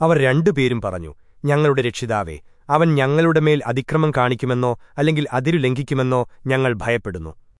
അവർ രണ്ടുപേരും പറഞ്ഞു ഞങ്ങളുടെ രക്ഷിതാവേ അവൻ ഞങ്ങളുടെ മേൽ അതിക്രമം കാണിക്കുമെന്നോ അല്ലെങ്കിൽ അതിരു ലംഘിക്കുമെന്നോ ഞങ്ങൾ ഭയപ്പെടുന്നു.